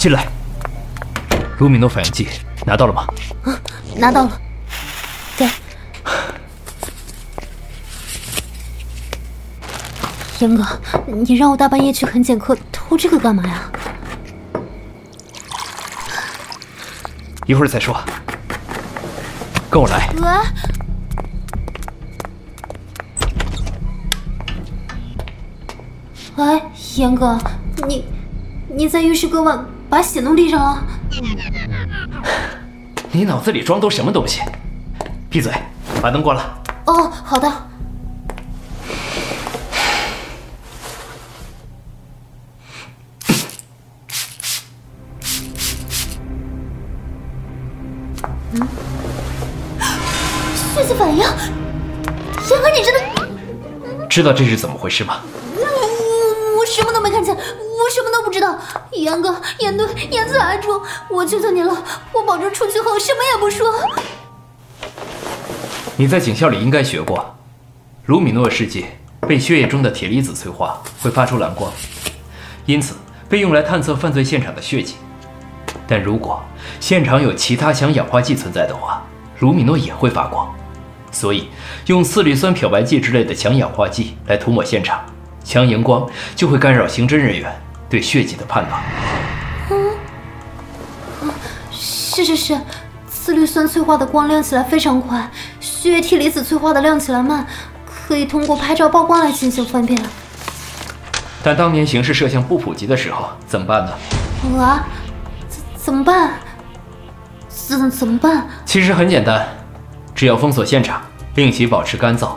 进来。卢米诺反应剂拿到了吗？啊，拿到了。给。严哥，你让我大半夜去痕检科偷这个干嘛呀？一会儿再说。跟我来。喂。喂，严哥，你你在浴室割腕，把血弄地上了。你脑子里装都什么东西？闭嘴，把灯关了。哦，好的。嗯，血迹反应，严哥，你真的知道这是怎么回事吗？我我什么都没看见，我什么都不知道。严哥，严队，严财主，我求求你了，我保证出去后什么也不说。你在警校里应该学过，卢米诺试剂被血液中的铁离子催化，会发出蓝光，因此被用来探测犯罪现场的血迹。但如果现场有其他强氧化剂存在的话，卢米诺也会发光。所以用次氯酸漂白剂之类的强氧化剂来涂抹现场，强荧光就会干扰刑侦人员对血迹的判断。嗯，是是是，次氯酸催化的光亮起来非常快，血液铁离子催化的亮起来慢，可以通过拍照曝光来进行分辨。但当年刑事摄像不普及的时候怎么办呢？啊？怎么办？怎怎么办？其实很简单，只要封锁现场，令其保持干燥，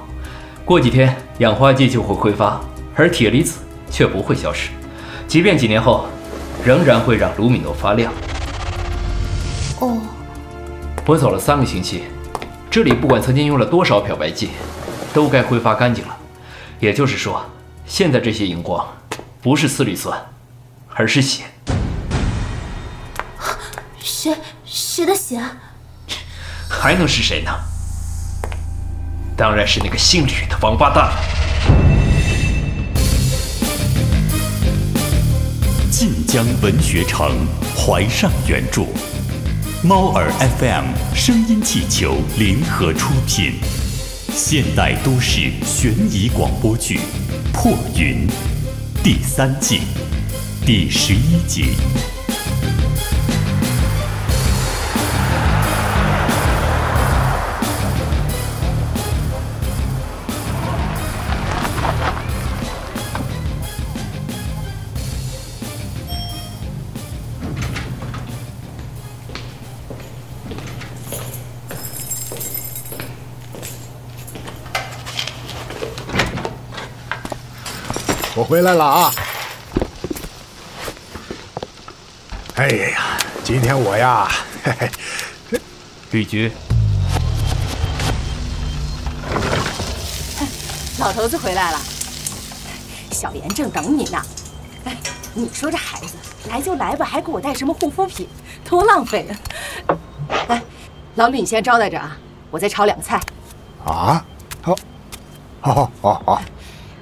过几天氧化剂就会挥发，而铁离子却不会消失。即便几年后，仍然会让卢米诺发亮。哦。我走了三个星期，这里不管曾经用了多少漂白剂，都该挥发干净了。也就是说，现在这些荧光不是次氯酸，而是血。谁谁的血？还能是谁呢？当然是那个姓吕的王八蛋了。晋江文学城怀上原著，猫耳 FM 声音气球联合出品，现代都市悬疑广播剧《破云》第三季第十一集。我回来了啊！哎呀，今天我呀，嘿嘿，吕局，老头子回来了，小严正等你呢。哎，你说这孩子来就来吧，还给我带什么护肤品，多浪费啊！哎，老吕，你先招待着啊，我再炒两个菜。啊，好，好，好，好。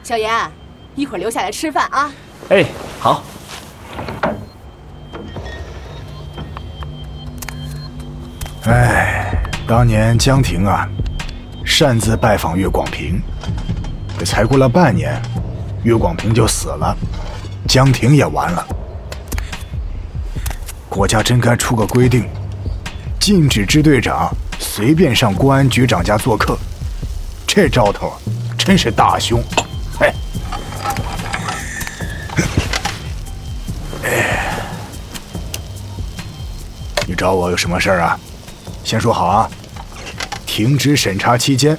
小妍。一会儿留下来吃饭啊！哎，好。哎，当年江婷啊，擅自拜访岳广平，这才过了半年，岳广平就死了，江婷也完了。国家真该出个规定，禁止支队长随便上公安局长家做客。这招头真是大凶。找我有什么事儿啊？先说好啊，停职审查期间，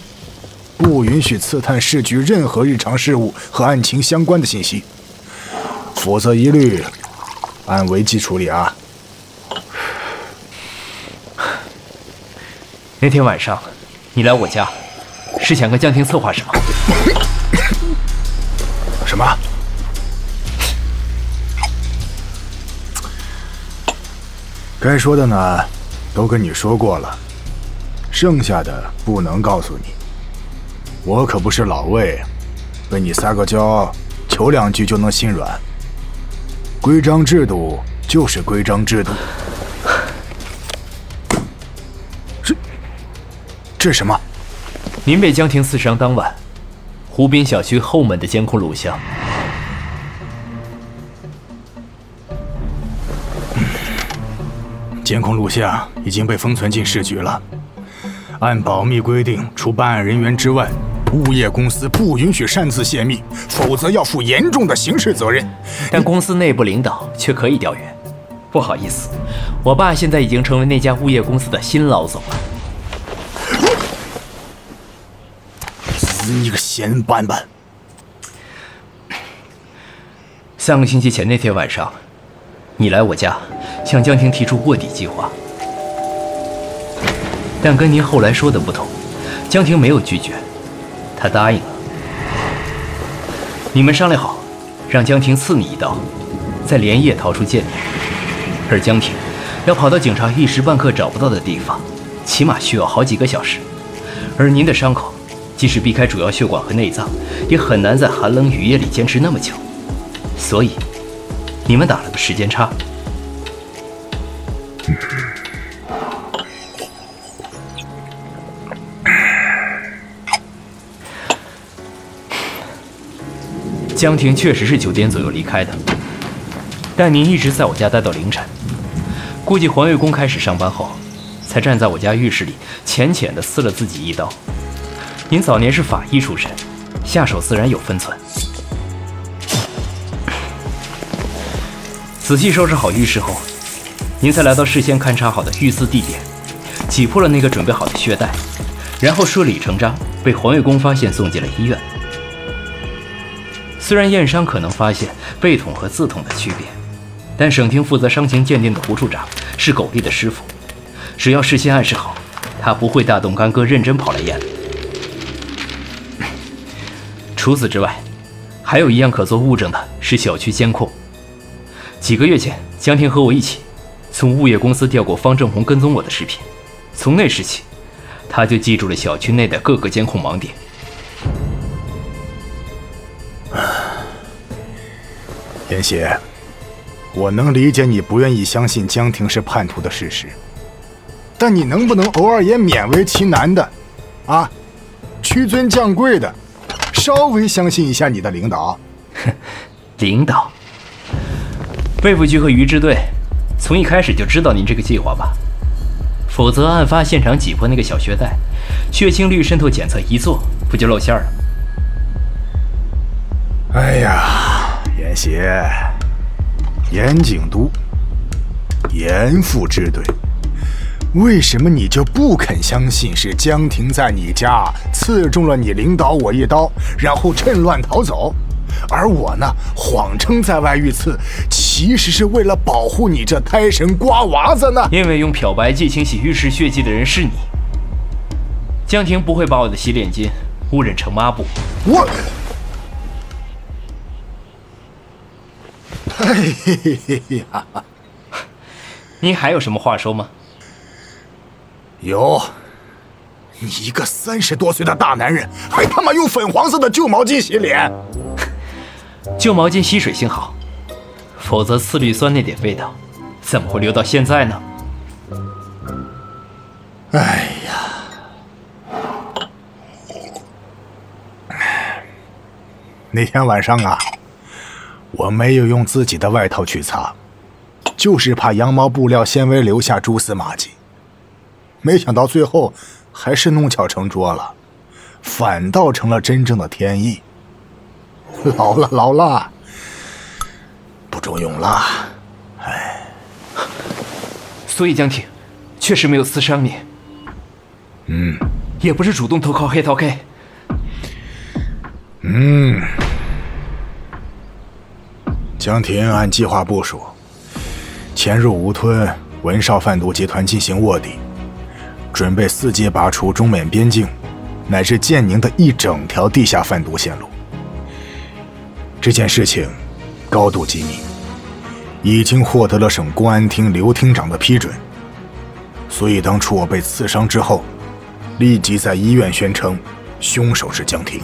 不允许刺探市局任何日常事务和案情相关的信息，否则一律按违纪处理啊。那天晚上，你来我家，是想跟江婷策划什么？什么？该说的呢，都跟你说过了，剩下的不能告诉你。我可不是老魏，被你撒个娇，求两句就能心软。规章制度就是规章制度。这这是什么？您被江婷刺伤当晚，湖滨小区后门的监控录像。监控录像已经被封存进市局了。按保密规定，除办案人员之外，物业公司不允许擅自泄密，否则要负严重的刑事责任。但公司内部领导却可以调阅。不好意思，我爸现在已经成为那家物业公司的新老总了。死你个闲板板！三个星期前那天晚上，你来我家，向江婷提出卧底计划，但跟您后来说的不同，江婷没有拒绝，她答应了。你们商量好，让江婷刺你一刀，再连夜逃出建宁，而江婷要跑到警察一时半刻找不到的地方，起码需要好几个小时，而您的伤口。即使避开主要血管和内脏，也很难在寒冷雨夜里坚持那么久。所以，你们打了个时间差。江婷确实是九点左右离开的，但您一直在我家待到凌晨，估计环卫工开始上班后，才站在我家浴室里浅浅的刺了自己一刀。您早年是法医出身，下手自然有分寸。仔细收拾好浴室后，您才来到事先勘察好的遇刺地点，挤破了那个准备好的血袋，然后顺理成章被环卫工发现，送进了医院。虽然验伤可能发现被捅和自捅的区别，但省厅负责伤情鉴定的胡处长是狗力的师傅，只要事先暗示好，他不会大动干戈认真跑来验。除此之外，还有一样可做物证的是小区监控。几个月前，江婷和我一起从物业公司调过方正红跟踪我的视频，从那时起，他就记住了小区内的各个监控盲点。严邪，我能理解你不愿意相信江婷是叛徒的事实，但你能不能偶尔也勉为其难的，啊，屈尊降贵的？稍微相信一下你的领导，领导，魏副局和于支队从一开始就知道您这个计划吧？否则案发现场挤破那个小血袋，血清率渗透检测一做，不就露馅了？哎呀，严邪，严警督，严副支队。为什么你就不肯相信是江婷在你家刺中了你领导我一刀，然后趁乱逃走？而我呢，谎称在外遇刺，其实是为了保护你这胎神瓜娃子呢？因为用漂白剂清洗浴室血迹的人是你，江婷不会把我的洗脸巾污染成抹布。我，嘿嘿嘿嘿呀！您还有什么话说吗？有，你一个三十多岁的大男人，还他妈用粉黄色的旧毛巾洗脸？旧毛巾吸水性好，否则次氯酸那点味道，怎么会留到现在呢？哎呀，那天晚上啊，我没有用自己的外套去擦，就是怕羊毛布料纤维留下蛛丝马迹。没想到最后还是弄巧成拙了，反倒成了真正的天意。老了，老了，不中用了。哎，所以江婷确实没有刺伤你。嗯，也不是主动投靠黑桃 K。嗯，江婷按计划部署，潜入吴吞文少贩毒集团进行卧底。准备伺机拔除中缅边境，乃至建宁的一整条地下贩毒线路。这件事情高度机密，已经获得了省公安厅刘厅长的批准。所以当初我被刺伤之后，立即在医院宣称凶手是江婷。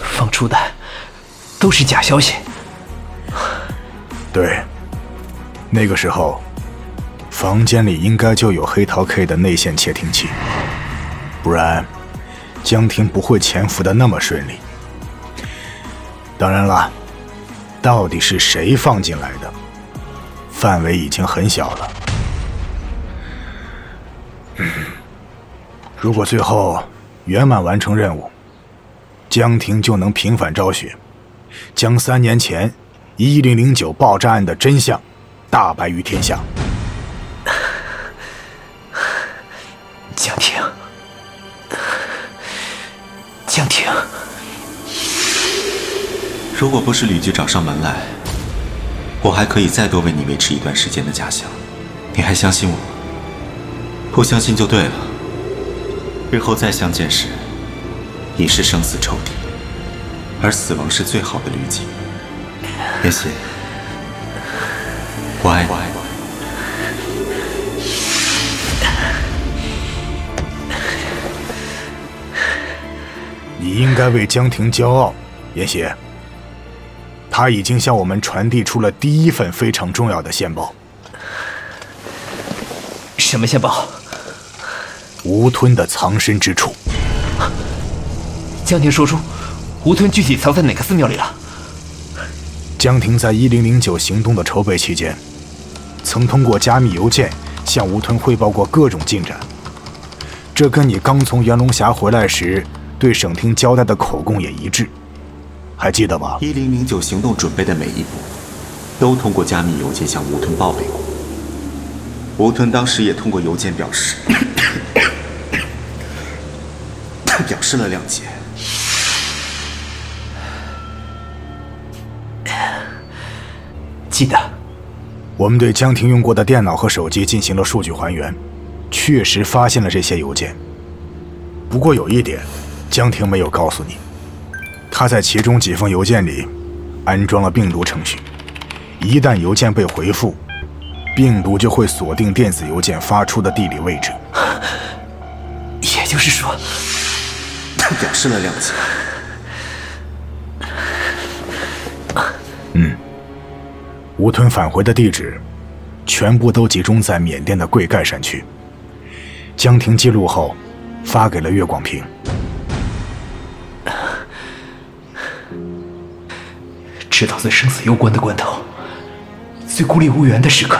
放出的都是假消息。对，那个时候，房间里应该就有黑桃 K 的内线窃听器，不然江婷不会潜伏的那么顺利。当然了，到底是谁放进来的，范围已经很小了。如果最后圆满完成任务，江婷就能平反昭雪，将三年前一零零九爆炸案的真相大白于天下。江婷，江婷，如果不是吕局长上门来，我还可以再多为你维持一段时间的假象。你还相信我吗？不相信就对了。日后再相见时，已是生死仇敌，而死亡是最好的滤镜。妍希，我爱你。你应该为江婷骄傲，妍希。他已经向我们传递出了第一份非常重要的线报。什么线报？吴吞的藏身之处。江婷说出，吴吞具体藏在哪个寺庙里了？江婷在一零零九行动的筹备期间，曾通过加密邮件向吴吞汇报过各种进展。这跟你刚从元龙峡回来时对省厅交代的口供也一致，还记得吗？一零零九行动准备的每一步，都通过加密邮件向吴吞报备过。吴吞当时也通过邮件表示，表示了谅解。记得，我们对江婷用过的电脑和手机进行了数据还原，确实发现了这些邮件。不过有一点，江婷没有告诉你，她在其中几封邮件里安装了病毒程序，一旦邮件被回复，病毒就会锁定电子邮件发出的地理位置。也就是说，他表示了谅解。嗯。吴吞返回的地址，全部都集中在缅甸的贵盖山区。江婷记录后，发给了岳广平。直到最生死攸关的关头，最孤立无援的时刻，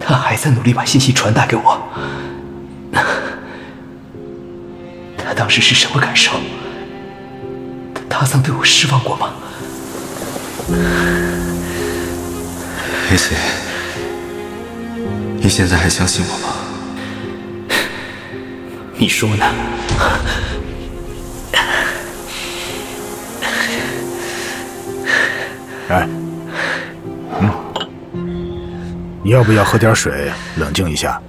他还在努力把信息传达给我。他当时是什么感受？他曾对我失望过吗？妍希，你现在还相信我吗？你说呢？哎，嗯，你要不要喝点水，冷静一下？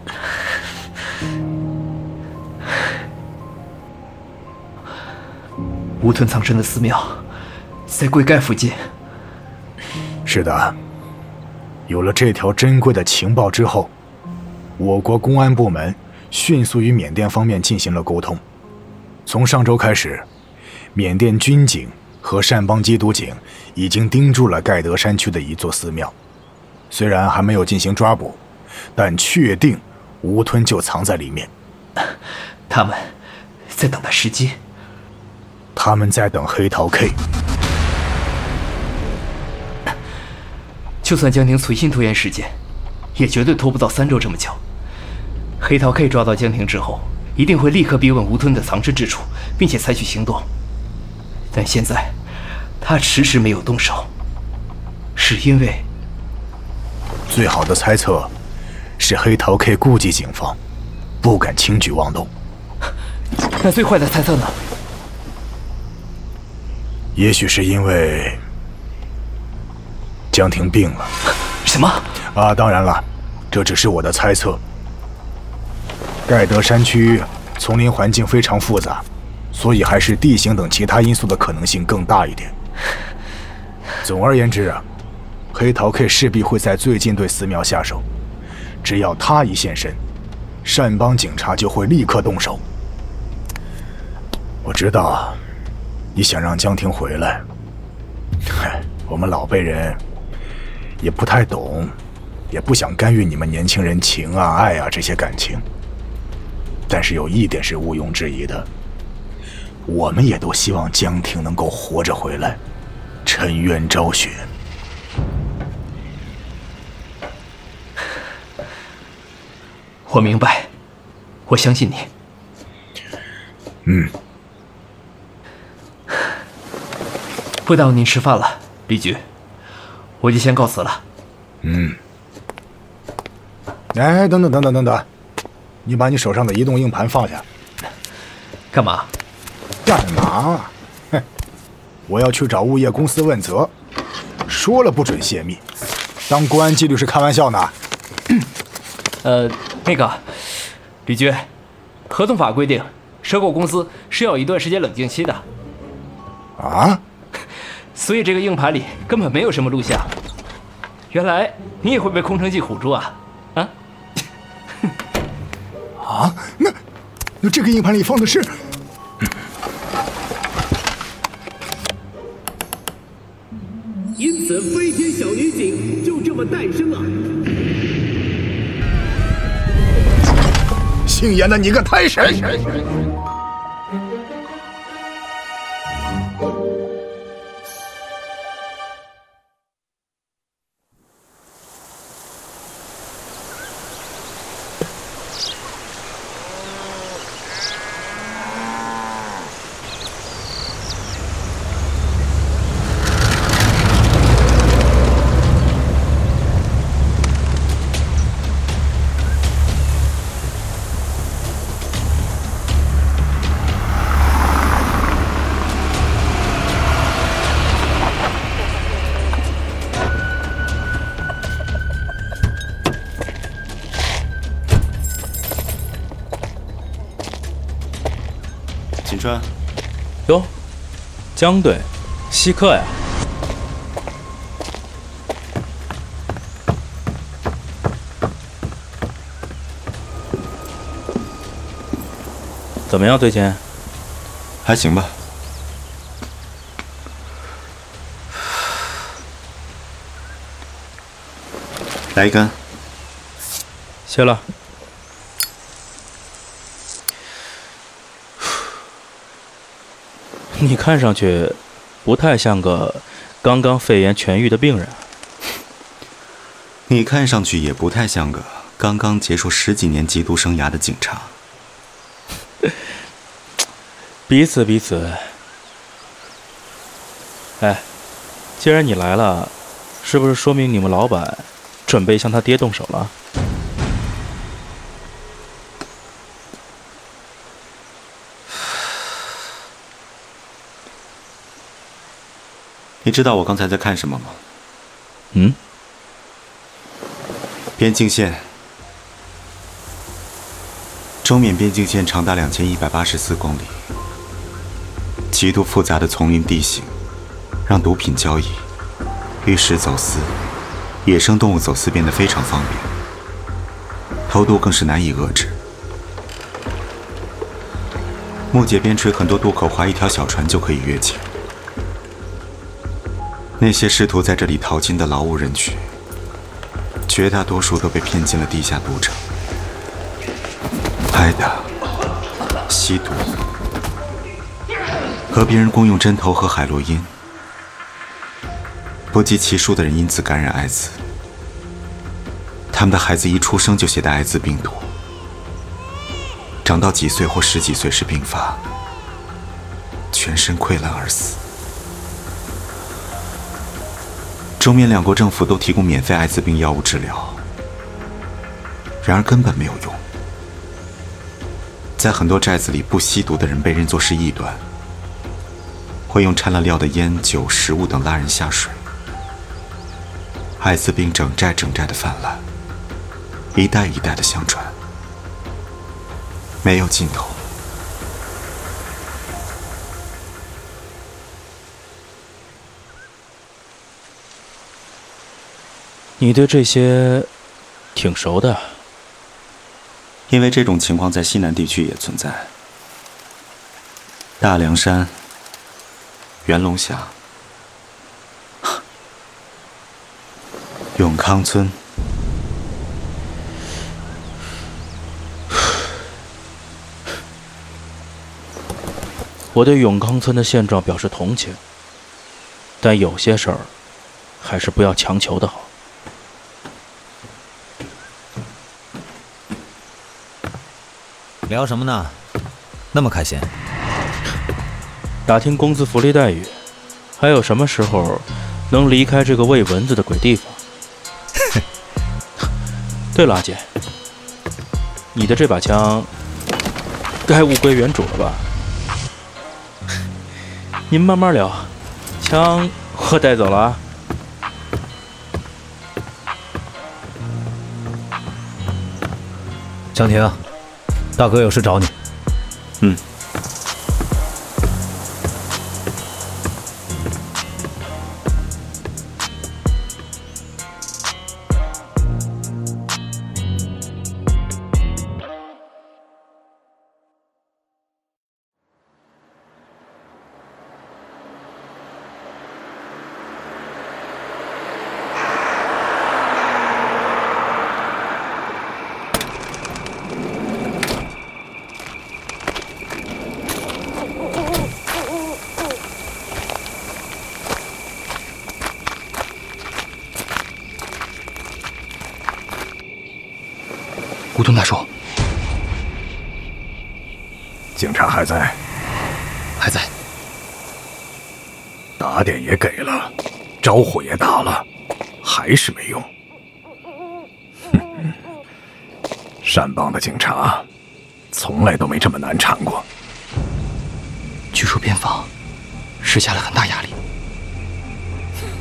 吴吞藏身的寺庙在贵盖附近。是的。有了这条珍贵的情报之后，我国公安部门迅速与缅甸方面进行了沟通。从上周开始，缅甸军警和善邦缉毒警已经盯住了盖德山区的一座寺庙。虽然还没有进行抓捕，但确定吴吞就藏在里面。他们在等待时机。他们在等黑桃 K。就算江婷存心拖延时间，也绝对拖不到三周这么久。黑桃 K 抓到江婷之后，一定会立刻逼问吴吞的藏身之处，并且采取行动。但现在，他迟迟没有动手，是因为……最好的猜测是黑桃 K 顾忌警方，不敢轻举妄动。那最坏的猜测呢？也许是因为……江婷病了，什么？啊，当然了，这只是我的猜测。盖德山区丛林环境非常复杂，所以还是地形等其他因素的可能性更大一点。总而言之啊，黑桃 K 势必会在最近对寺庙下手，只要他一现身，善邦警察就会立刻动手。我知道，你想让江婷回来，我们老辈人。也不太懂，也不想干预你们年轻人情啊、爱啊这些感情。但是有一点是毋庸置疑的，我们也都希望江婷能够活着回来，沉冤昭雪。我明白，我相信你。嗯，不耽误您吃饭了，李局，我就先告辞了。嗯。哎，等等等等等等，你把你手上的移动硬盘放下。干嘛？干嘛？哼，我要去找物业公司问责，说了不准泄密，当公安纪律是开玩笑呢。呃，那个，李局，合同法规定，收购公司是要有一段时间冷静期的。啊？所以这个硬盘里根本没有什么录像。原来你也会被空城计唬住啊？啊？啊？那那这个硬盘里放的是？此，飞天小女警就这么诞生了。姓严的，你个胎神！江队，稀客呀！怎么样，最近？还行吧。来一根。谢了。你看上去不太像个刚刚肺炎痊愈的病人。你看上去也不太像个刚刚结束十几年缉毒生涯的警察。彼此彼此。哎，既然你来了，是不是说明你们老板准备向他爹动手了？你知道我刚才在看什么吗？嗯？边境线，中缅边境线长达两千一百八十四公里，极度复杂的丛林地形，让毒品交易、玉石走私、野生动物走私变得非常方便，偷渡更是难以遏制。木姐边陲很多渡口划一条小船就可以越境。那些试图在这里淘金的劳务人群，绝大多数都被骗进了地下赌场，挨打、吸毒，和别人共用针头和海洛因，不计其数的人因此感染艾滋。他们的孩子一出生就携带艾滋病毒，长到几岁或十几岁时病发，全身溃烂而死。中缅两国政府都提供免费艾滋病药物治疗，然而根本没有用。在很多寨子里，不吸毒的人被认作是异端，会用掺了料的烟酒、食物等拉人下水。艾滋病整寨整寨的泛滥，一代一代的相传，没有尽头。你对这些挺熟的，因为这种情况在西南地区也存在。大凉山、袁龙峡，永康村。我对永康村的现状表示同情，但有些事儿还是不要强求的好。聊什么呢？那么开心？打听工资福利待遇，还有什么时候能离开这个喂蚊子的鬼地方？对了，阿姐，你的这把枪该物归原主了吧？您慢慢聊，枪我带走了啊。江婷，大哥有事找你。嗯。还是没用。哼，善邦的警察，从来都没这么难缠过。据说边防施加了很大压力。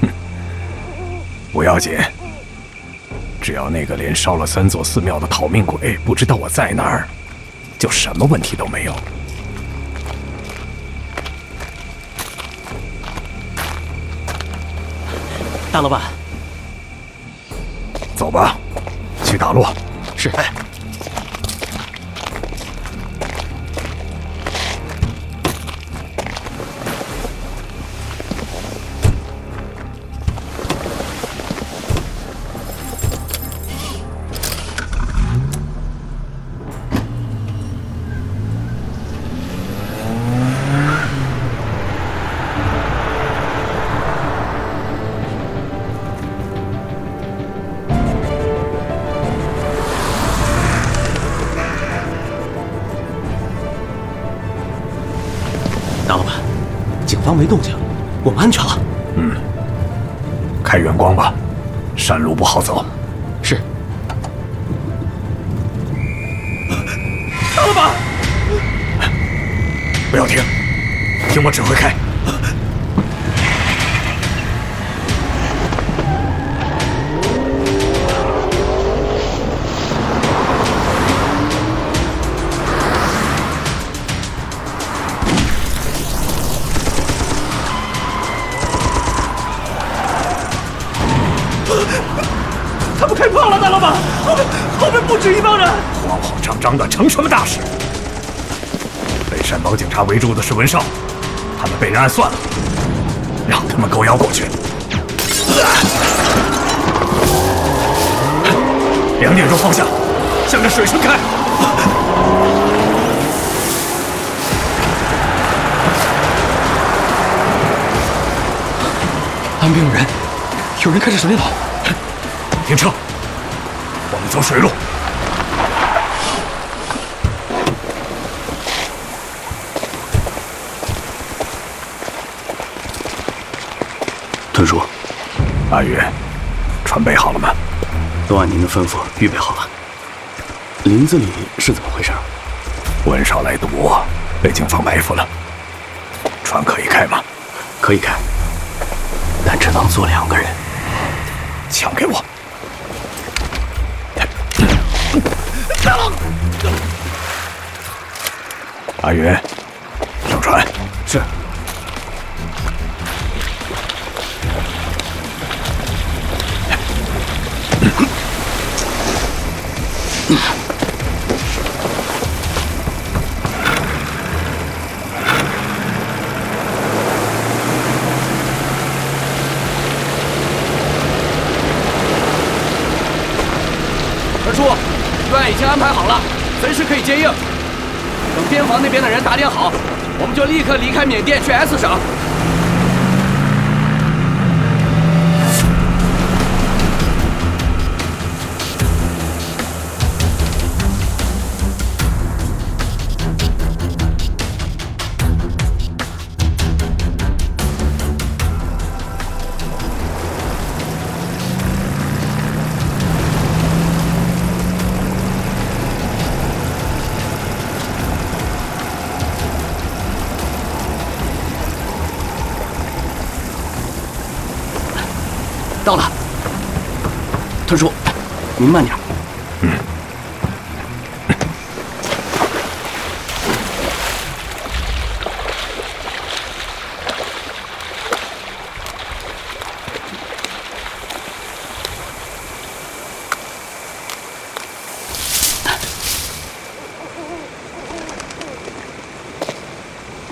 哼，不要紧。只要那个连烧了三座寺庙的逃命鬼不知道我在哪儿，就什么问题都没有。大老板，走吧，去打洛。是。大没动静，我们安全了。嗯，开远光吧，山路不好走。是。大老板，不要停，听我指挥开。张张的，成什么大事？被山帮警察围住的是文少，他们被人暗算了，让他们狗咬过去。两点钟方向，向着水城开。岸边有人，有人开着手电筒。停车，我们走水路。屯叔，阿宇，船备好了吗？都按您的吩咐预备好了。林子里是怎么回事？文少来赌，被警方埋伏了。船可以开吗？可以开，但只能坐两个人。枪给我。阿云，上船。是。二叔，预案已经安排好了，随时可以接应。等边防那边的人打点好，我们就立刻离开缅甸去 S 省。到了，屯叔，您慢点。嗯。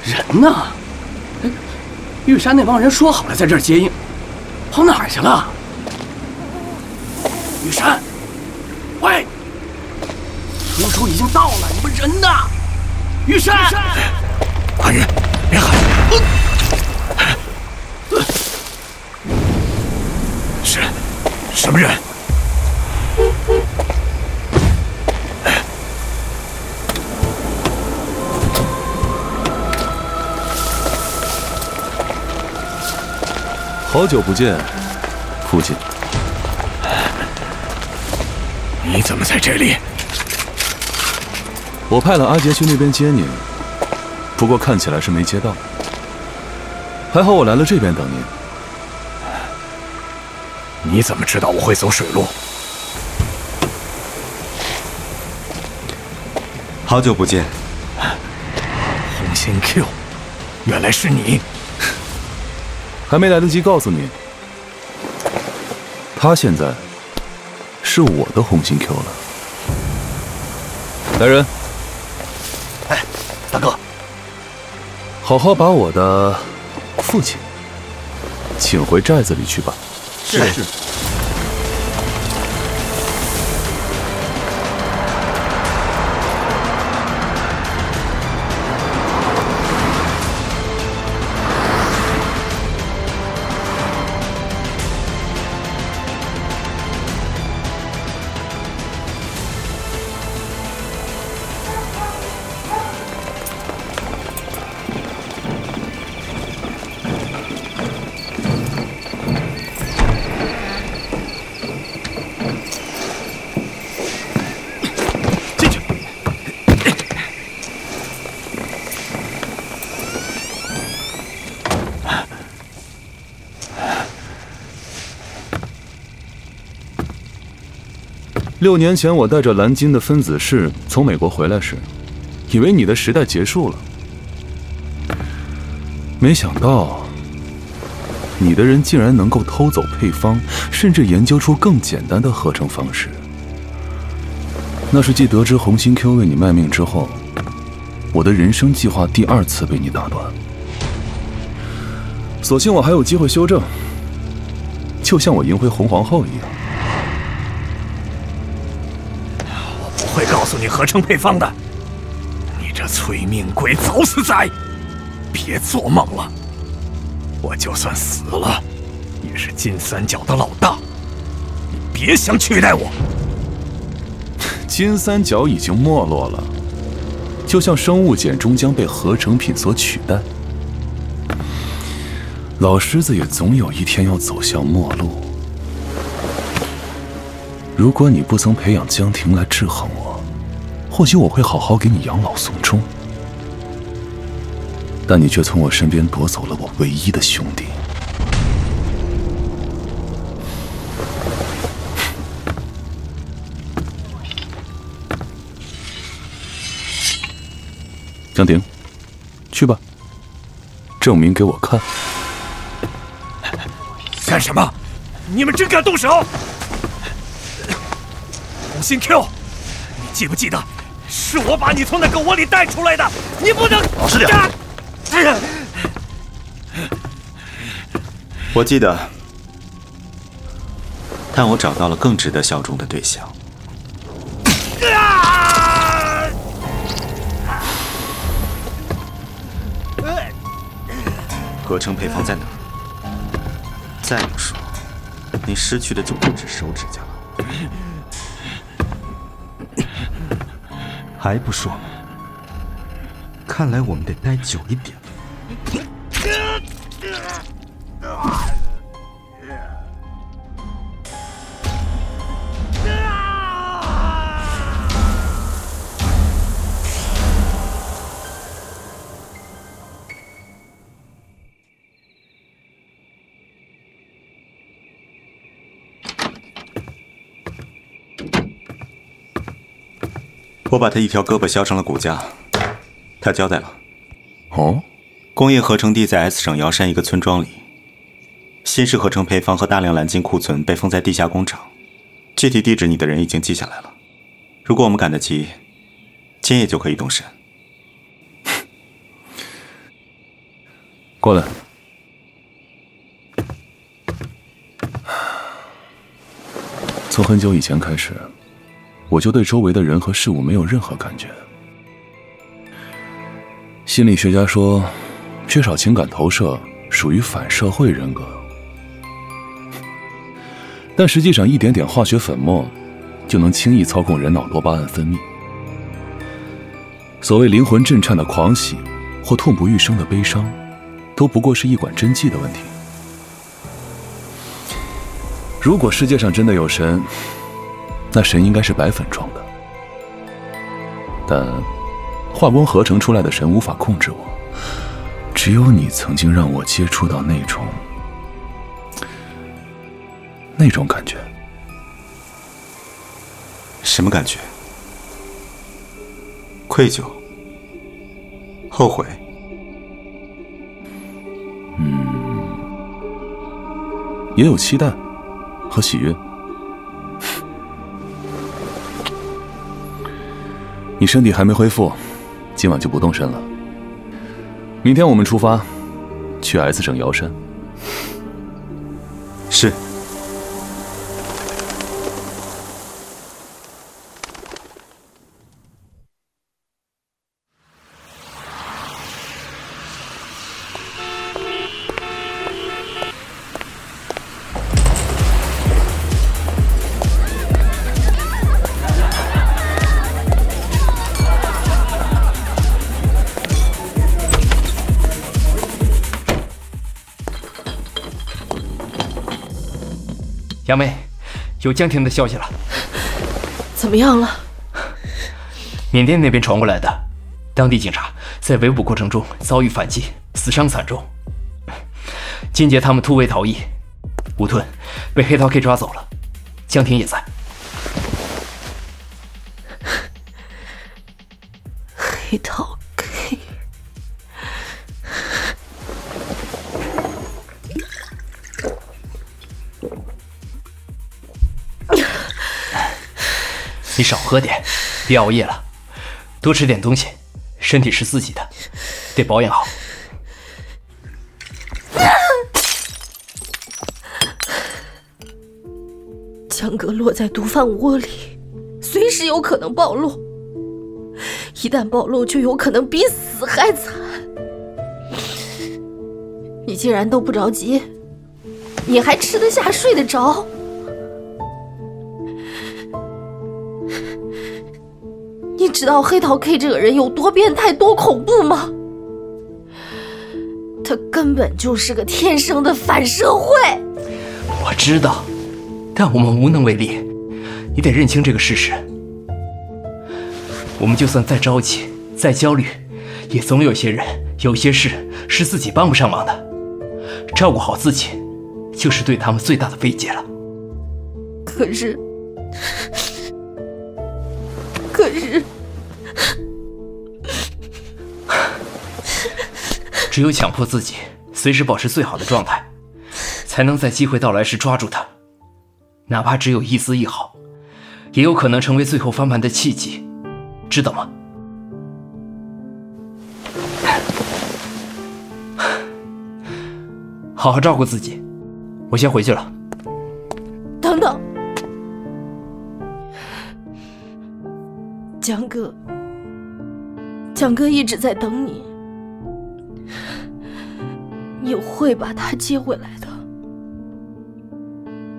人呢？玉山那帮人说好了在这儿接应。跑哪儿去了？雨山，喂，叔叔已经到了，你们人呢？雨山，快人，别喊！是，什么人？好久不见，父亲。你怎么在这里？我派了阿杰去那边接您，不过看起来是没接到。还好我来了这边等您。你怎么知道我会走水路？好久不见，红心 Q，原来是你。还没来得及告诉你，他现在是我的红心 Q 了。来人，哎，大哥，好好把我的父亲请回寨子里去吧。是是。六年前，我带着蓝金的分子式从美国回来时，以为你的时代结束了。没想到，你的人竟然能够偷走配方，甚至研究出更简单的合成方式。那是继得知红心 Q 为你卖命之后，我的人生计划第二次被你打断。所幸我还有机会修正，就像我赢回红皇后一样。合成配方的，你这催命鬼，早死在！别做梦了！我就算死了，也是金三角的老大，你别想取代我。金三角已经没落了，就像生物碱终将被合成品所取代，老狮子也总有一天要走向末路。如果你不曾培养江婷来制衡我，或许我会好好给你养老送终，但你却从我身边夺走了我唯一的兄弟。江婷，去吧，证明给我看。干什么？你们真敢动手？红心 Q，你记不记得？是我把你从那狗窝里带出来的，你不能老实点。我记得，但我找到了更值得效忠的对象。合成配方在哪？再不说，你失去的就不止手指甲。还不说？看来我们得待久一点。我把他一条胳膊削成了骨架，他交代了。哦，工业合成地在 S 省瑶山一个村庄里，新式合成配方和大量蓝金库存被封在地下工厂，具体地址你的人已经记下来了。如果我们赶得及，今夜就可以动身。过来。从很久以前开始。我就对周围的人和事物没有任何感觉。心理学家说，缺少情感投射属于反社会人格。但实际上，一点点化学粉末就能轻易操控人脑多巴胺分泌。所谓灵魂震颤的狂喜，或痛不欲生的悲伤，都不过是一管针剂的问题。如果世界上真的有神，那神应该是白粉状的，但化工合成出来的神无法控制我。只有你曾经让我接触到那种那种感觉。什么感觉？愧疚、后悔？嗯，也有期待和喜悦。你身体还没恢复，今晚就不动身了。明天我们出发，去 S 省瑶山。是。有江婷的消息了。怎么样了？缅甸那边传过来的，当地警察在围捕过程中遭遇反击，死伤惨重。金杰他们突围逃逸，吴吞被黑桃 K 抓走了，江婷也在。黑桃。你少喝点，别熬夜了，多吃点东西，身体是自己的，得保养好。江哥落在毒贩窝里，随时有可能暴露，一旦暴露，就有可能比死还惨。你既然都不着急，你还吃得下、睡得着？你知道黑桃 K 这个人有多变态、多恐怖吗？他根本就是个天生的反社会。我知道，但我们无能为力。你得认清这个事实。我们就算再着急、再焦虑，也总有些人、有些事是自己帮不上忙的。照顾好自己，就是对他们最大的慰藉了。可是，可是。只有强迫自己随时保持最好的状态，才能在机会到来时抓住它，哪怕只有一丝一毫，也有可能成为最后翻盘的契机，知道吗？好好照顾自己，我先回去了。等等，江哥，江哥一直在等你。你会把他接回来的，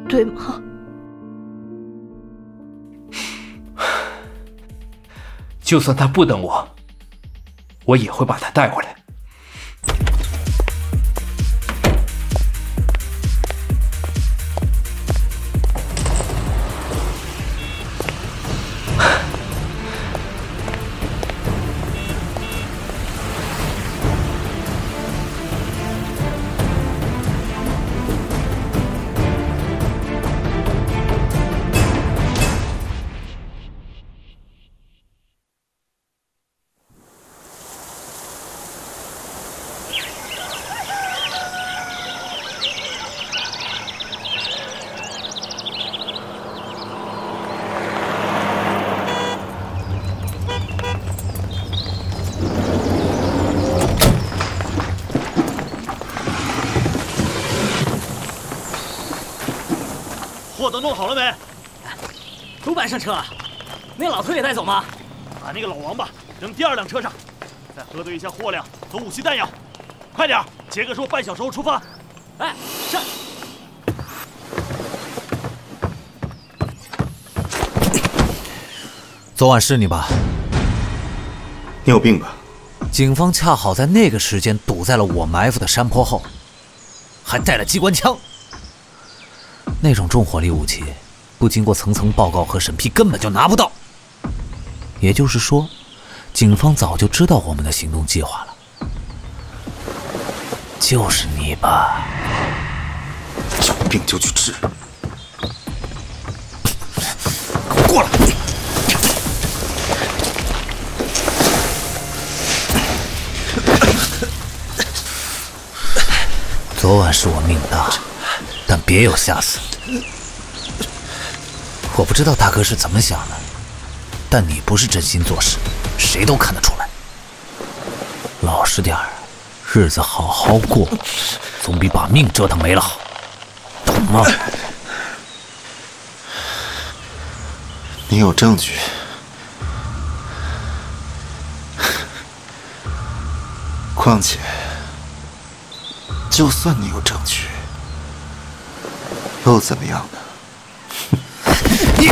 对吗？就算他不等我，我也会把他带回来。好了没？都搬上车了。那老头也带走吗？把那个老王八扔第二辆车上，再核对一下货量和武器弹药。快点！杰克说半小时后出发。哎，是。昨晚是你吧？你有病吧？警方恰好在那个时间堵在了我埋伏的山坡后，还带了机关枪。那种重火力武器，不经过层层报告和审批，根本就拿不到。也就是说，警方早就知道我们的行动计划了。就是你吧？有病就去治！过来！昨晚是我命大，但别有下次。我不知道大哥是怎么想的，但你不是真心做事，谁都看得出来。老实点儿，日子好好过，总比把命折腾没了好，懂吗？你有证据？况且，就算你有证据，又怎么样呢？你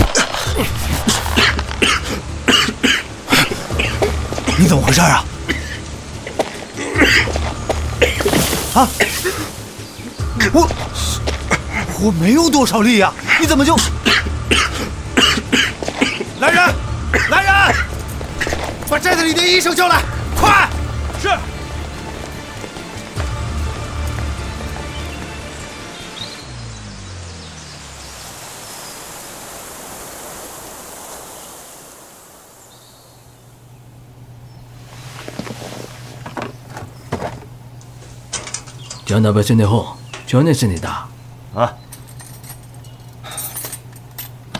你怎么回事啊？啊！我我没有多少力呀，你怎么就？来人，来人，把寨子里的医生叫来，江大伯身体好，叫你身体大。啊。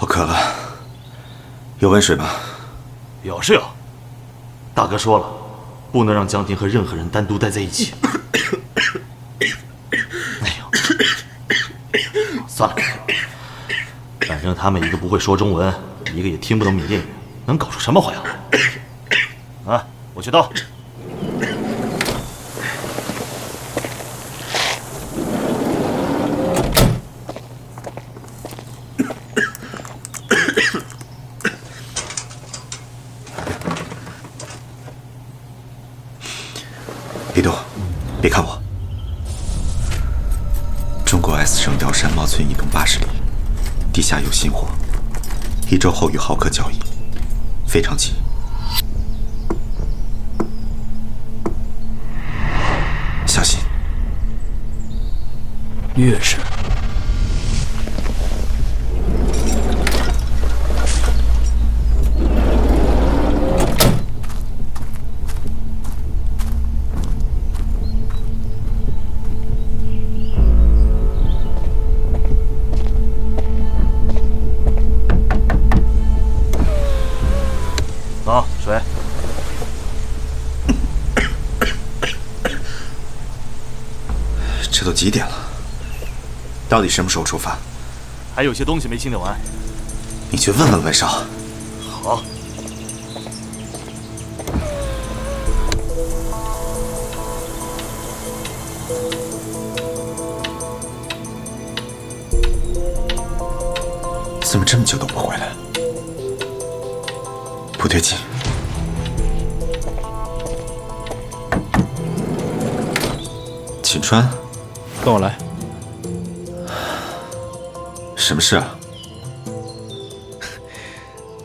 我渴了，有温水吗？有是有。大哥说了，不能让江婷和任何人单独待在一起。哎呦，算了，反正他们一个不会说中文，一个也听不懂缅甸语，能搞出什么花样我去倒。别动，别看我。中国 S 省辽山茂村以东八十里，地下有新货，一周后与浩克交易，非常急。越是。到底什么时候出发？还有些东西没清理完。你去问问文少。好。怎么这么久都不回来？不对劲。秦川，跟我来。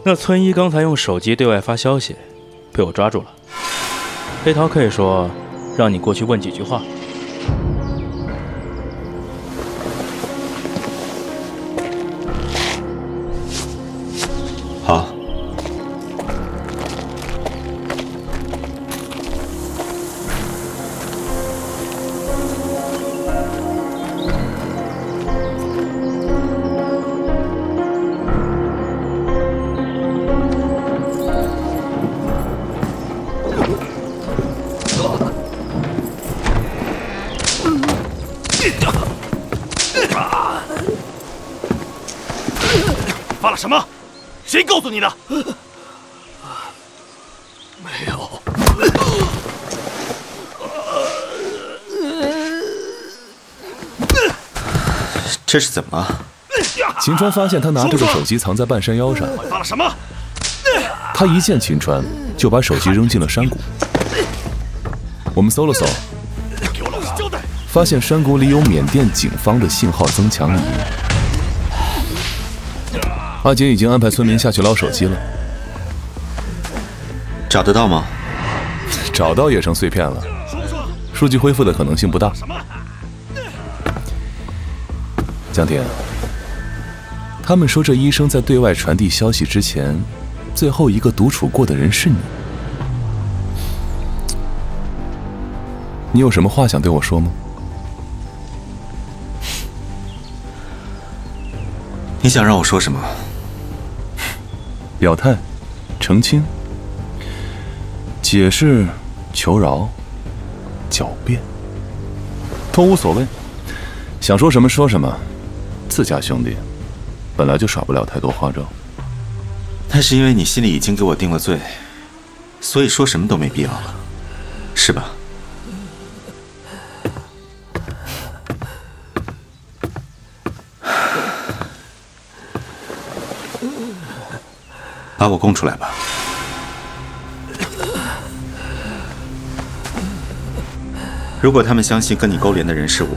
那村医刚才用手机对外发消息，被我抓住了。黑桃 K 说，让你过去问几句话。这是怎么了？秦川发现他拿着个手机藏在半山腰上，发了什么？他一见秦川就把手机扔进了山谷。我们搜了搜，给我老实交代。发现山谷里有缅甸警方的信号增强仪。阿杰已经安排村民下去捞手机了，找得到吗？找到也成碎片了，数据恢复的可能性不大。江婷，他们说这医生在对外传递消息之前，最后一个独处过的人是你。你有什么话想对我说吗？你想让我说什么？表态、澄清、解释、求饶、狡辩，都无所谓。想说什么说什么。自家兄弟，本来就耍不了太多花招。那是因为你心里已经给我定了罪，所以说什么都没必要了，是吧？把我供出来吧。如果他们相信跟你勾连的人是我，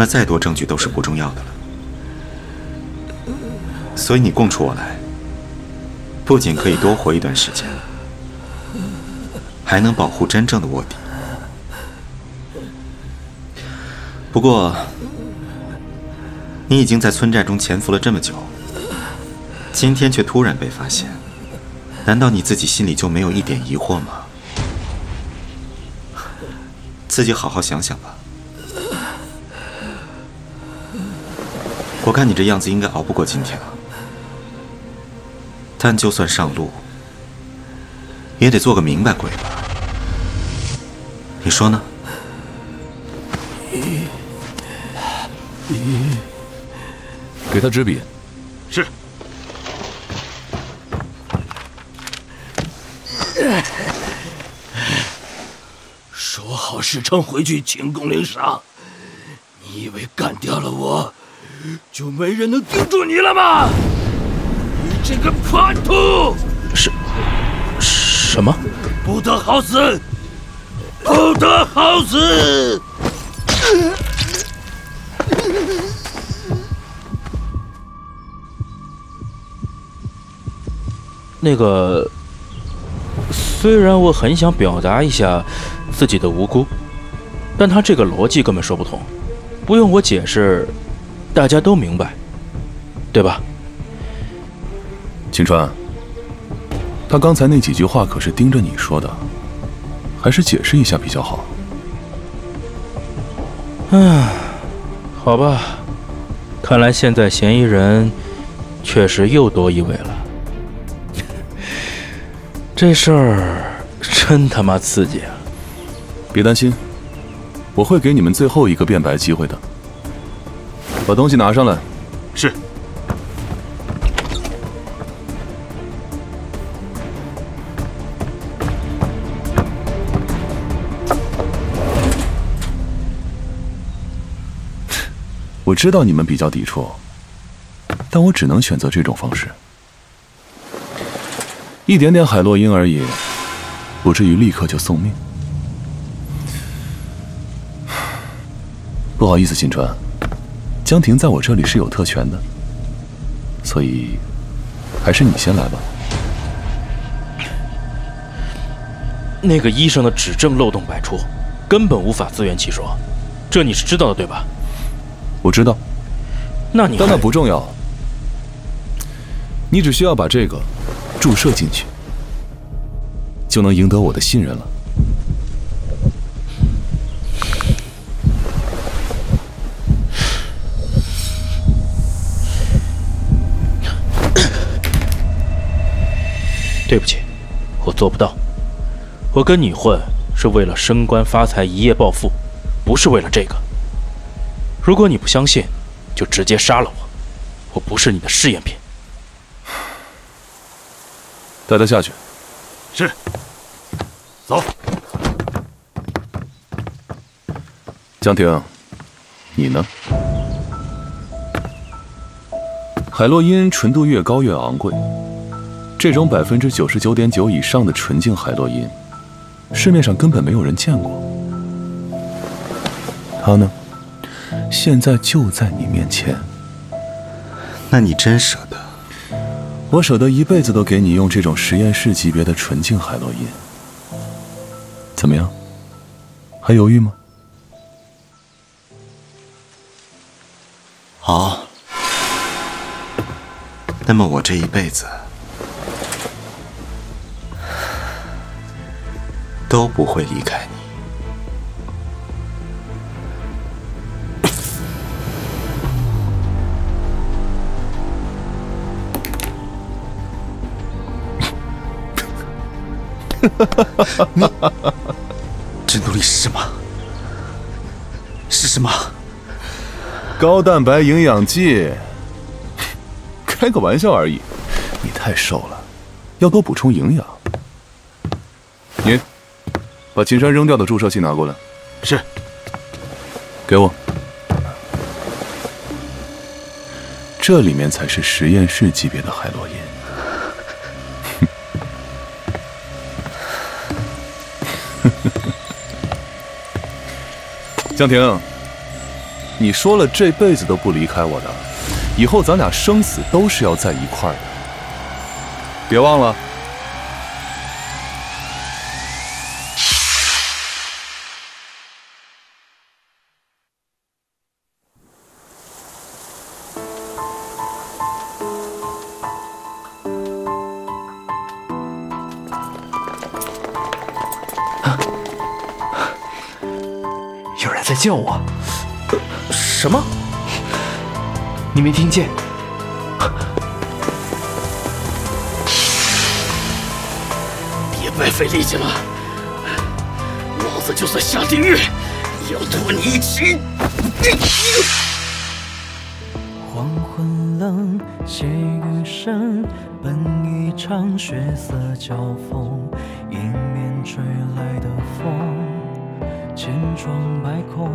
那再多证据都是不重要的了。所以你供出我来，不仅可以多活一段时间，还能保护真正的卧底。不过，你已经在村寨中潜伏了这么久，今天却突然被发现，难道你自己心里就没有一点疑惑吗？自己好好想想吧。我看你这样子应该熬不过今天了，但就算上路，也得做个明白鬼吧？你说呢？给他支笔。是。说好事成回去请功领赏，你以为干掉了我？就没人能盯住你了吗？你这个叛徒！是，什么？不得好死！不得好死！那个，虽然我很想表达一下自己的无辜，但他这个逻辑根本说不通，不用我解释。大家都明白，对吧？秦川，他刚才那几句话可是盯着你说的，还是解释一下比较好。唉，好吧，看来现在嫌疑人确实又多一位了。这事儿真他妈刺激啊！别担心，我会给你们最后一个辩白机会的。把东西拿上来。是。我知道你们比较抵触，但我只能选择这种方式。一点点海洛因而已，不至于立刻就送命。不好意思，新川，江婷在我这里是有特权的，所以还是你先来吧。那个医生的指证漏洞百出，根本无法自圆其说，这你是知道的对吧？我知道。那你但那不重要，你只需要把这个注射进去，就能赢得我的信任了。对不起，我做不到。我跟你混是为了升官发财、一夜暴富，不是为了这个。如果你不相信，就直接杀了我，我不是你的试验品。带他下去。是。走。江婷，你呢？海洛因纯度越高越昂贵，这种百分之九十九点九以上的纯净海洛因，市面上根本没有人见过。他呢？现在就在你面前。那你真舍得？我舍得一辈子都给你用这种实验室级别的纯净海洛因。怎么样？还犹豫吗？好。那么我这一辈子都不会离开你。你这努力是什么？是什么？高蛋白营养剂。开个玩笑而已。你太瘦了，要多补充营养。你把秦山扔掉的注射器拿过来。是。给我。这里面才是实验室级别的海洛因。江婷，你说了这辈子都不离开我的，以后咱俩生死都是要在一块儿的，别忘了。叫我，什么？你没听见？别白费力气了，老子就算下地狱，也要拖你一起。黄昏冷，血雨声，奔一场血色交锋，迎面吹来的风，千疮百孔。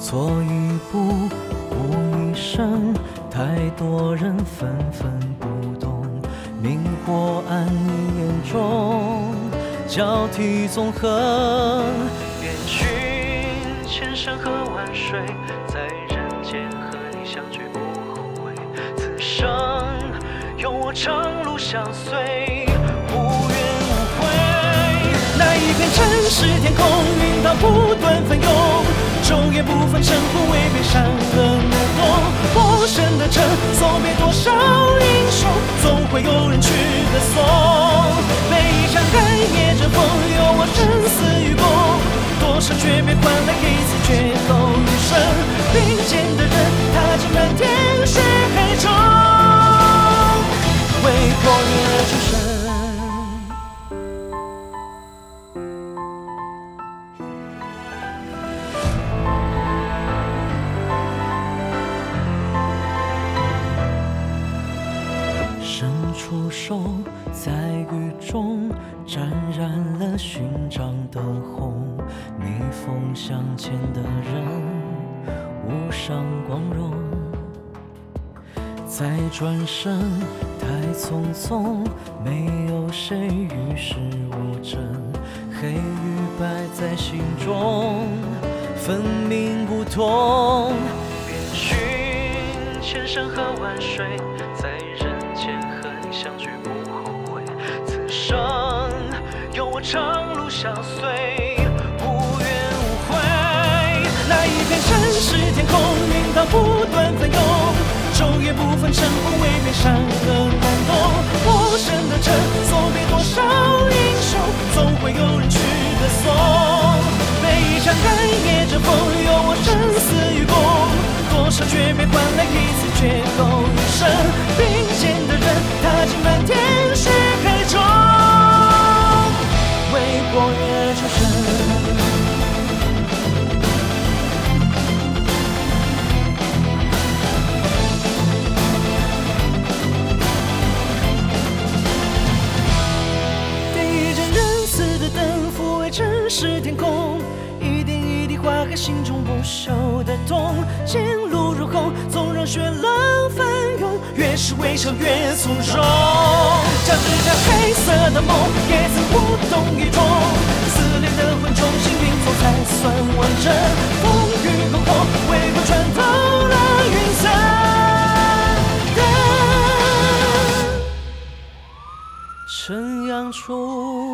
错一步，误一生，太多人纷纷不懂，明或暗你眼中，交替纵横。遍寻千山和万水，在人间和你相聚不后悔。此生有我长路相随，片城市天空，云涛不断翻涌，昼夜不分晨昏，为悲伤而难懂。陌生的城，送别多少英雄，总会有人去歌颂。每一场寒夜阵风，有我生死与共。多少诀别换来一次绝后余生，并肩的人，踏进漫天血海中，为破灭而出生。山河万水，在人间和你相聚不后悔。此生有我长路相随，无怨无悔。那一片城市天空，云涛不断翻涌，昼夜不分晨昏，未免山河难动。陌生的城，送别多少英雄，总会有人去歌颂。每一场寒夜阵风，有我生死与共。多少诀别换来一次绝后余生，并肩的人，踏进漫天血海中，为过夜重生。点一盏仁慈的灯，抚慰城市天空。划开心中不朽的痛。前路如虹，纵让血浪翻涌，越是微笑越从容。将这场黑色的梦，也曾无动于衷。撕裂的魂重新拼凑才算完整。风雨过后，微光穿透了云层。晨阳中。